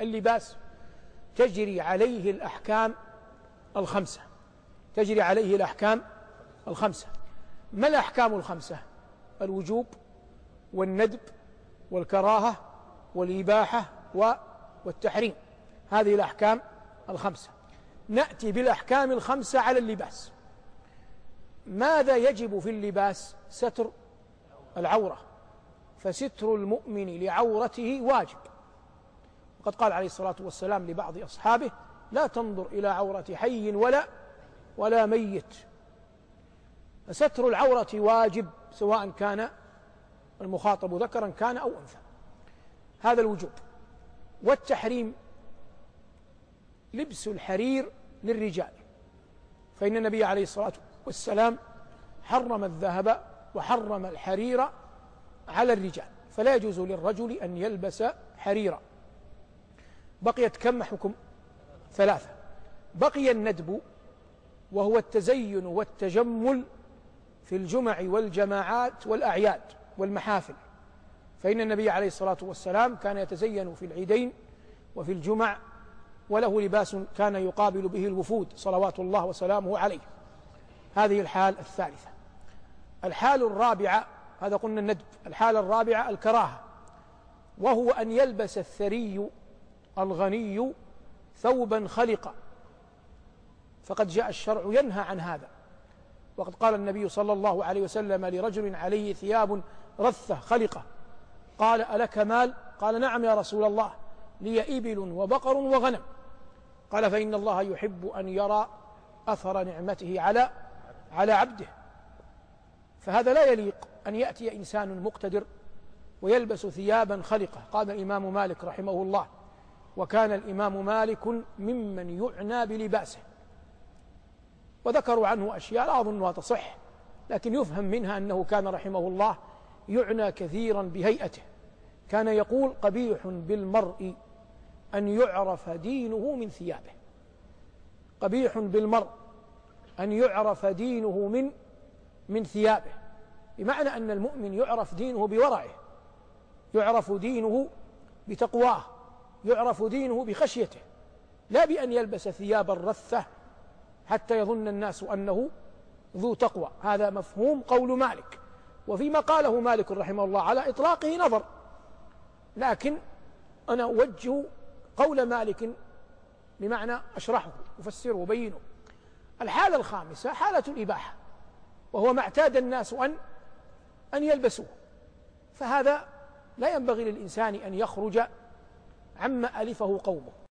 اللباس تجري عليه الأحكام الخمسة. تجري عليه الأحكام الخمسة. ما الأحكام الخمسة؟ الوجوب والندب والكراهة والإباحة والتحريم. هذه الأحكام الخمسة. نأتي بالأحكام الخمسة على اللباس. ماذا يجب في اللباس؟ ستر العورة. فستر المؤمن لعورته واجب. وقد قال عليه الصلاة والسلام لبعض أصحابه لا تنظر إلى عورة حي ولا ولا ميت. فستر العورة واجب سواء كان المخاطب ذكرا كان أو أنثى. هذا الوجوب. والتحريم لبس الحرير للرجال. فإن النبي عليه الصلاة والسلام حرم الذهب وحرم الحرير على الرجال. فلا يجوز للرجل أن يلبس حريرا. بقيت كم حكم؟ ثلاثة. بقي الندب وهو التزين والتجمل في الجمع والجماعات والأعياد والمحافل. فإن النبي عليه الصلاة والسلام كان يتزين في العيدين وفي الجمع وله لباس كان يقابل به الوفود صلوات الله وسلامه عليه. هذه الحال الثالثة. الحال الرابعة هذا قلنا الندب الحالة الرابعة الكراهة. وهو أن يلبس الثري الغني ثوبا خلقا. فقد جاء الشرع ينهى عن هذا. وقد قال النبي صلى الله عليه وسلم لرجل عليه ثياب رثة خلقة قال ألك مال؟ قال نعم يا رسول الله لي إبل وبقر وغنم. قال فإن الله يحب أن يرى أثر نعمته على على عبده. فهذا لا يليق أن يأتي إنسان مقتدر ويلبس ثيابا خلقة. قال الإمام مالك رحمه الله وكان الإمام مالك ممن يعنى بلباسه. وذكروا عنه أشياء لا أظنها تصح لكن يفهم منها أنه كان رحمه الله يعنى كثيرا بهيئته. كان يقول قبيح بالمرء أن يعرف دينه من ثيابه. قبيح بالمرء أن يعرف دينه من من ثيابه. بمعنى أن المؤمن يعرف دينه بورعه يعرف دينه بتقواه. يعرف دينه بخشيته لا بأن يلبس ثيابا رثة حتى يظن الناس أنه ذو تقوى. هذا مفهوم قول مالك. وفيما قاله مالك رحمه الله على إطلاقه نظر. لكن أنا أوجه قول مالك بمعنى أشرحه أفسره وبينه الحالة الخامسة حالة الإباحة وهو ما اعتاد الناس أن أن يلبسوه. فهذا لا ينبغي للإنسان أن يخرج عما ألفه قومه.